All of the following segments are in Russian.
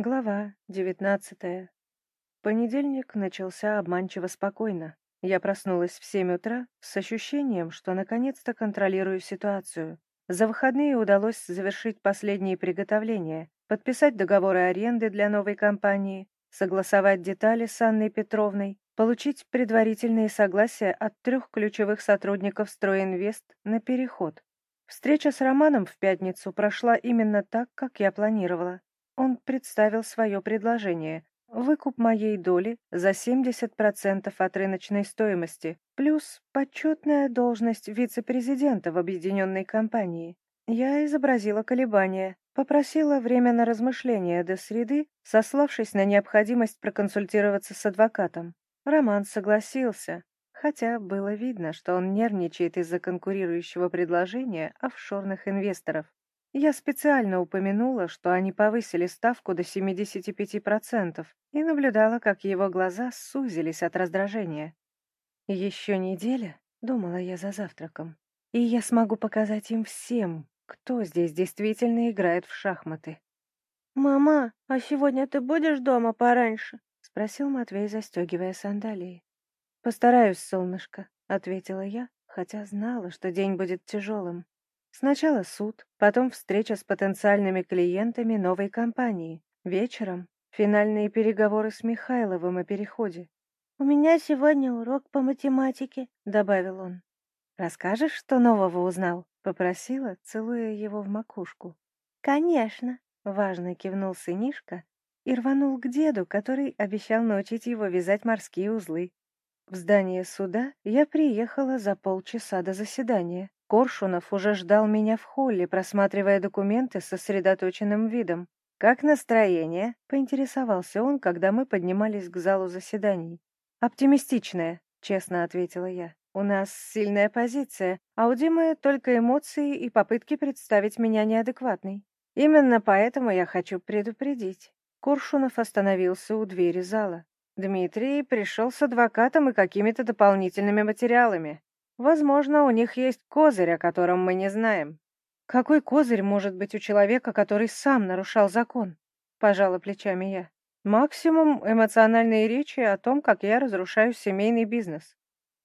Глава девятнадцатая. Понедельник начался обманчиво спокойно. Я проснулась в семь утра с ощущением, что наконец-то контролирую ситуацию. За выходные удалось завершить последние приготовления, подписать договоры аренды для новой компании, согласовать детали с Анной Петровной, получить предварительные согласия от трех ключевых сотрудников «Стройинвест» на переход. Встреча с Романом в пятницу прошла именно так, как я планировала. Он представил свое предложение – выкуп моей доли за 70% от рыночной стоимости, плюс почетная должность вице-президента в объединенной компании. Я изобразила колебания, попросила время на размышления до среды, сославшись на необходимость проконсультироваться с адвокатом. Роман согласился, хотя было видно, что он нервничает из-за конкурирующего предложения офшорных инвесторов. Я специально упомянула, что они повысили ставку до 75% и наблюдала, как его глаза сузились от раздражения. «Еще неделя», — думала я за завтраком, «и я смогу показать им всем, кто здесь действительно играет в шахматы». «Мама, а сегодня ты будешь дома пораньше?» — спросил Матвей, застегивая сандалии. «Постараюсь, солнышко», — ответила я, хотя знала, что день будет тяжелым. Сначала суд, потом встреча с потенциальными клиентами новой компании. Вечером финальные переговоры с Михайловым о переходе. «У меня сегодня урок по математике», — добавил он. «Расскажешь, что нового узнал?» — попросила, целуя его в макушку. «Конечно», — важно кивнул сынишка и рванул к деду, который обещал научить его вязать морские узлы. В здание суда я приехала за полчаса до заседания. Коршунов уже ждал меня в холле, просматривая документы с сосредоточенным видом. «Как настроение?» — поинтересовался он, когда мы поднимались к залу заседаний. «Оптимистичное», — честно ответила я. «У нас сильная позиция, а у Димы только эмоции и попытки представить меня неадекватной. Именно поэтому я хочу предупредить». Коршунов остановился у двери зала. Дмитрий пришел с адвокатом и какими-то дополнительными материалами. Возможно, у них есть козырь, о котором мы не знаем. Какой козырь может быть у человека, который сам нарушал закон? Пожала плечами я. Максимум эмоциональные речи о том, как я разрушаю семейный бизнес.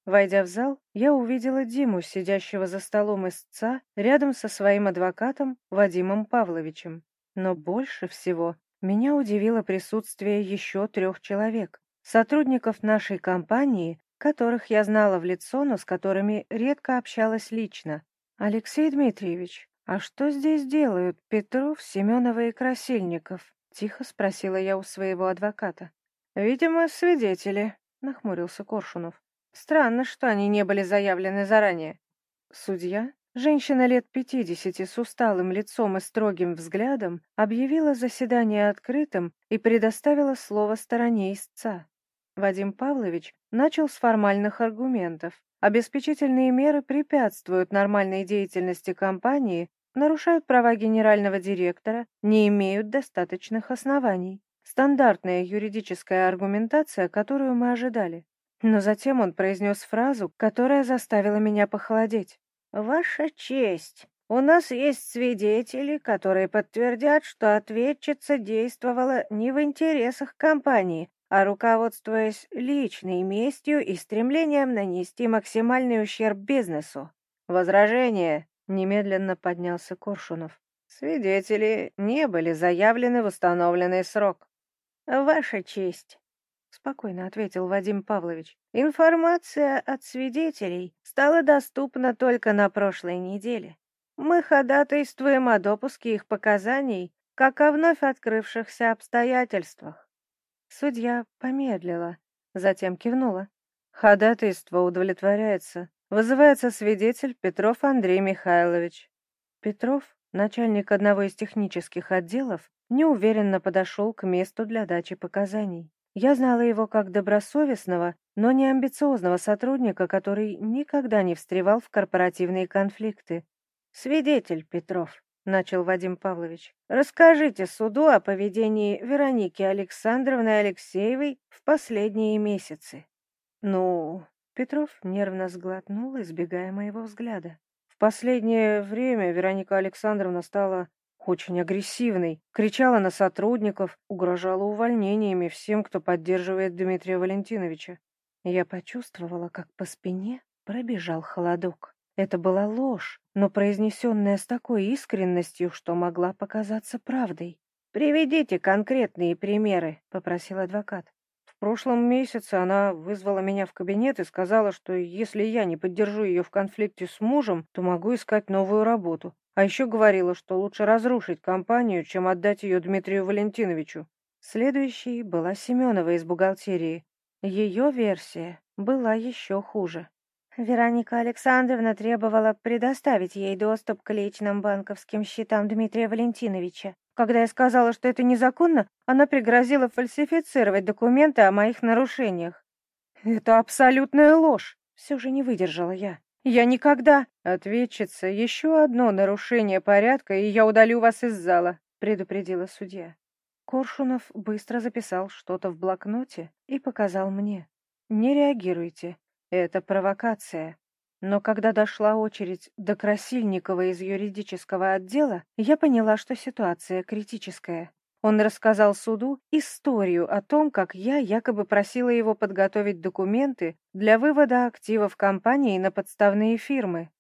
Войдя в зал, я увидела Диму, сидящего за столом истца, рядом со своим адвокатом Вадимом Павловичем. Но больше всего меня удивило присутствие еще трех человек, сотрудников нашей компании, которых я знала в лицо, но с которыми редко общалась лично. «Алексей Дмитриевич, а что здесь делают Петров, Семенова и Красильников?» — тихо спросила я у своего адвоката. «Видимо, свидетели», — нахмурился Коршунов. «Странно, что они не были заявлены заранее». Судья, женщина лет пятидесяти с усталым лицом и строгим взглядом, объявила заседание открытым и предоставила слово стороне истца. Вадим Павлович начал с формальных аргументов. Обеспечительные меры препятствуют нормальной деятельности компании, нарушают права генерального директора, не имеют достаточных оснований. Стандартная юридическая аргументация, которую мы ожидали. Но затем он произнес фразу, которая заставила меня похолодеть. «Ваша честь, у нас есть свидетели, которые подтвердят, что ответчица действовала не в интересах компании, а руководствуясь личной местью и стремлением нанести максимальный ущерб бизнесу. «Возражение!» — немедленно поднялся Коршунов. «Свидетели не были заявлены в установленный срок». «Ваша честь», — спокойно ответил Вадим Павлович, «информация от свидетелей стала доступна только на прошлой неделе. Мы ходатайствуем о допуске их показаний как о вновь открывшихся обстоятельствах. Судья помедлила, затем кивнула. Ходатайство удовлетворяется. Вызывается свидетель Петров Андрей Михайлович. Петров, начальник одного из технических отделов, неуверенно подошел к месту для дачи показаний. Я знала его как добросовестного, но не амбициозного сотрудника, который никогда не встревал в корпоративные конфликты. Свидетель Петров. — начал Вадим Павлович. «Расскажите суду о поведении Вероники Александровны Алексеевой в последние месяцы». «Ну...» — Петров нервно сглотнул, избегая моего взгляда. «В последнее время Вероника Александровна стала очень агрессивный, кричала на сотрудников, угрожала увольнениями всем, кто поддерживает Дмитрия Валентиновича. Я почувствовала, как по спине пробежал холодок. Это была ложь, но произнесенная с такой искренностью, что могла показаться правдой. «Приведите конкретные примеры», — попросил адвокат. В прошлом месяце она вызвала меня в кабинет и сказала, что если я не поддержу ее в конфликте с мужем, то могу искать новую работу. А еще говорила, что лучше разрушить компанию, чем отдать ее Дмитрию Валентиновичу. Следующей была Семенова из бухгалтерии. Ее версия была еще хуже. Вероника Александровна требовала предоставить ей доступ к личным банковским счетам Дмитрия Валентиновича. Когда я сказала, что это незаконно, она пригрозила фальсифицировать документы о моих нарушениях. «Это абсолютная ложь!» Все же не выдержала я. «Я никогда...» «Ответчица, еще одно нарушение порядка, и я удалю вас из зала», — предупредила судья. Коршунов быстро записал что-то в блокноте и показал мне. «Не реагируйте. Это провокация». Но когда дошла очередь до Красильникова из юридического отдела, я поняла, что ситуация критическая. Он рассказал суду историю о том, как я якобы просила его подготовить документы для вывода активов компании на подставные фирмы.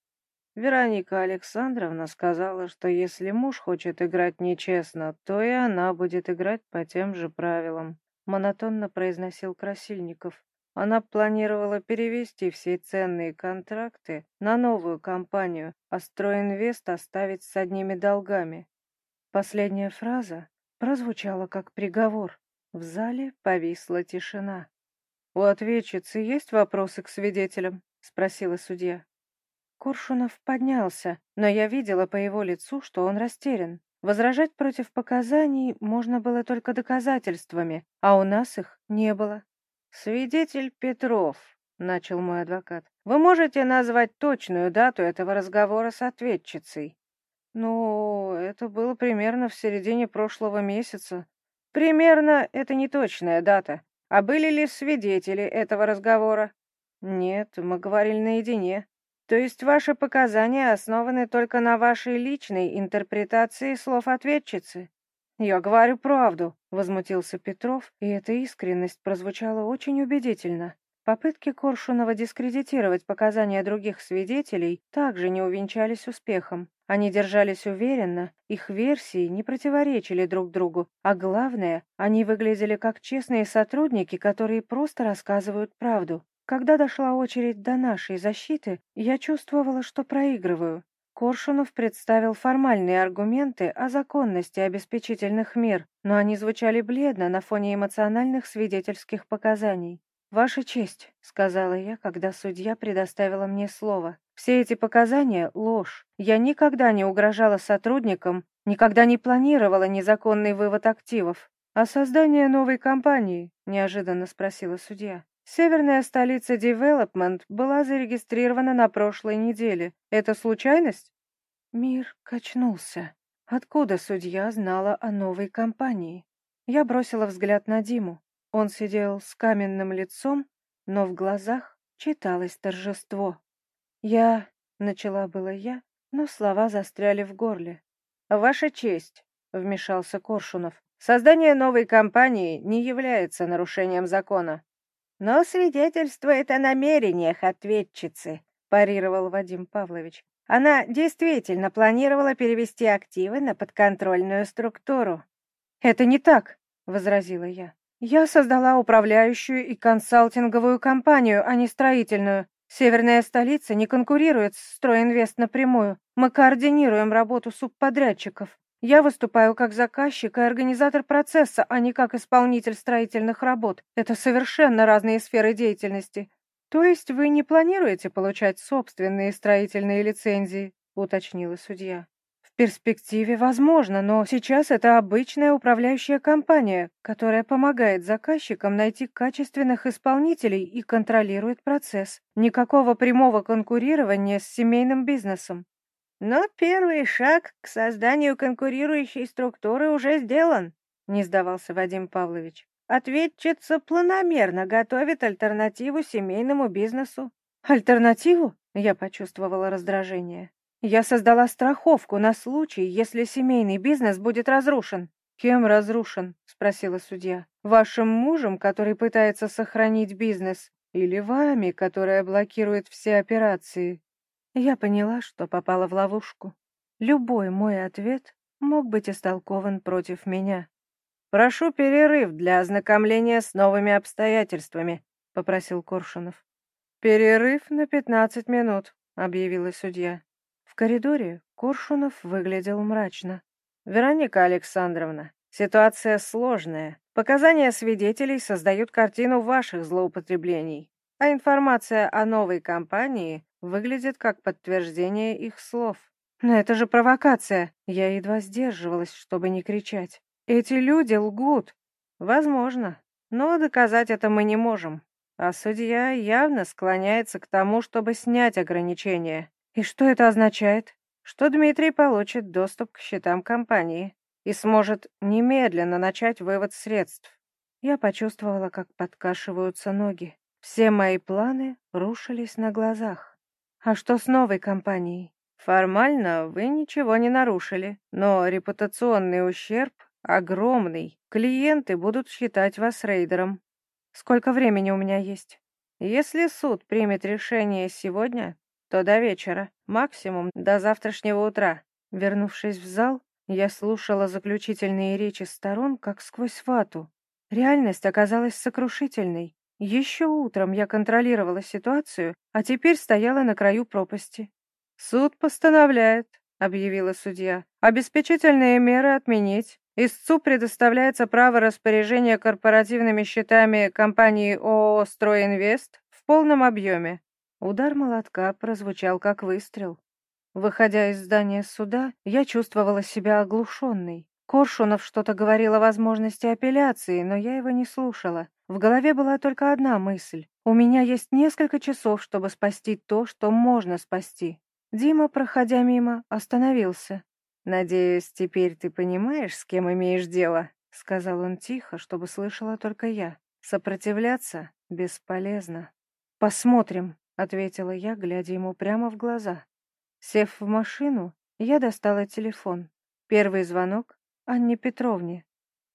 Вероника Александровна сказала, что если муж хочет играть нечестно, то и она будет играть по тем же правилам, монотонно произносил Красильников. Она планировала перевести все ценные контракты на новую компанию, а Стройинвест оставить с одними долгами. Последняя фраза прозвучала как приговор. В зале повисла тишина. «У ответчицы есть вопросы к свидетелям?» — спросила судья. Коршунов поднялся, но я видела по его лицу, что он растерян. Возражать против показаний можно было только доказательствами, а у нас их не было. «Свидетель Петров», — начал мой адвокат, — «вы можете назвать точную дату этого разговора с ответчицей?» «Ну, это было примерно в середине прошлого месяца». «Примерно — это не точная дата. А были ли свидетели этого разговора?» «Нет, мы говорили наедине». То есть ваши показания основаны только на вашей личной интерпретации слов ответчицы? Я говорю правду, возмутился Петров, и эта искренность прозвучала очень убедительно. Попытки Коршунова дискредитировать показания других свидетелей также не увенчались успехом. Они держались уверенно, их версии не противоречили друг другу, а главное, они выглядели как честные сотрудники, которые просто рассказывают правду. Когда дошла очередь до нашей защиты, я чувствовала, что проигрываю. Коршунов представил формальные аргументы о законности обеспечительных мер, но они звучали бледно на фоне эмоциональных свидетельских показаний. «Ваша честь», — сказала я, когда судья предоставила мне слово. «Все эти показания — ложь. Я никогда не угрожала сотрудникам, никогда не планировала незаконный вывод активов. А создание новой компании?» — неожиданно спросила судья. Северная столица Development была зарегистрирована на прошлой неделе. Это случайность? Мир качнулся. Откуда судья знала о новой компании? Я бросила взгляд на Диму. Он сидел с каменным лицом, но в глазах читалось торжество. «Я...» — начала было я, но слова застряли в горле. «Ваша честь», — вмешался Коршунов, — «создание новой компании не является нарушением закона но свидетельствует о намерениях ответчицы, парировал Вадим Павлович. Она действительно планировала перевести активы на подконтрольную структуру. Это не так, возразила я. Я создала управляющую и консалтинговую компанию, а не строительную. Северная столица не конкурирует с Стройинвест напрямую. Мы координируем работу субподрядчиков. Я выступаю как заказчик и организатор процесса, а не как исполнитель строительных работ. Это совершенно разные сферы деятельности. То есть вы не планируете получать собственные строительные лицензии, уточнила судья. В перспективе возможно, но сейчас это обычная управляющая компания, которая помогает заказчикам найти качественных исполнителей и контролирует процесс. Никакого прямого конкурирования с семейным бизнесом. Но первый шаг к созданию конкурирующей структуры уже сделан, не сдавался Вадим Павлович. Ответчица планомерно готовит альтернативу семейному бизнесу. Альтернативу? Я почувствовала раздражение. Я создала страховку на случай, если семейный бизнес будет разрушен. Кем разрушен? спросила судья. Вашим мужем, который пытается сохранить бизнес, или вами, которая блокирует все операции? Я поняла, что попала в ловушку. Любой мой ответ мог быть истолкован против меня. «Прошу перерыв для ознакомления с новыми обстоятельствами», — попросил Коршунов. «Перерыв на пятнадцать минут», — объявила судья. В коридоре Коршунов выглядел мрачно. «Вероника Александровна, ситуация сложная. Показания свидетелей создают картину ваших злоупотреблений, а информация о новой компании выглядит как подтверждение их слов. Но это же провокация. Я едва сдерживалась, чтобы не кричать. Эти люди лгут. Возможно, но доказать это мы не можем. А судья явно склоняется к тому, чтобы снять ограничения. И что это означает? Что Дмитрий получит доступ к счетам компании и сможет немедленно начать вывод средств. Я почувствовала, как подкашиваются ноги. Все мои планы рушились на глазах. А что с новой компанией? Формально вы ничего не нарушили, но репутационный ущерб огромный. Клиенты будут считать вас рейдером. Сколько времени у меня есть? Если суд примет решение сегодня, то до вечера, максимум до завтрашнего утра. Вернувшись в зал, я слушала заключительные речи сторон, как сквозь вату. Реальность оказалась сокрушительной. Еще утром я контролировала ситуацию, а теперь стояла на краю пропасти. «Суд постановляет», — объявила судья, — «обеспечительные меры отменить. Истцу предоставляется право распоряжения корпоративными счетами компании ООО «Стройинвест» в полном объеме». Удар молотка прозвучал как выстрел. Выходя из здания суда, я чувствовала себя оглушенной. Коршунов что-то говорил о возможности апелляции, но я его не слушала. В голове была только одна мысль. У меня есть несколько часов, чтобы спасти то, что можно спасти. Дима, проходя мимо, остановился. «Надеюсь, теперь ты понимаешь, с кем имеешь дело?» — сказал он тихо, чтобы слышала только я. «Сопротивляться бесполезно». «Посмотрим», — ответила я, глядя ему прямо в глаза. Сев в машину, я достала телефон. Первый звонок — Анне Петровне.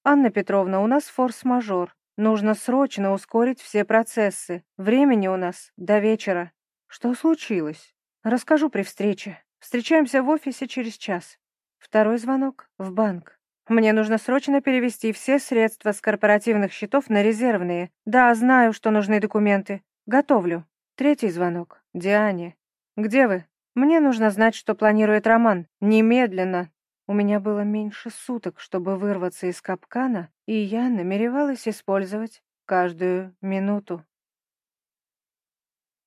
«Анна Петровна, у нас форс-мажор. Нужно срочно ускорить все процессы. Времени у нас до вечера». «Что случилось?» Расскажу при встрече. Встречаемся в офисе через час. Второй звонок в банк. Мне нужно срочно перевести все средства с корпоративных счетов на резервные. Да, знаю, что нужны документы. Готовлю. Третий звонок. Диане. Где вы? Мне нужно знать, что планирует Роман. Немедленно. У меня было меньше суток, чтобы вырваться из капкана, и я намеревалась использовать каждую минуту.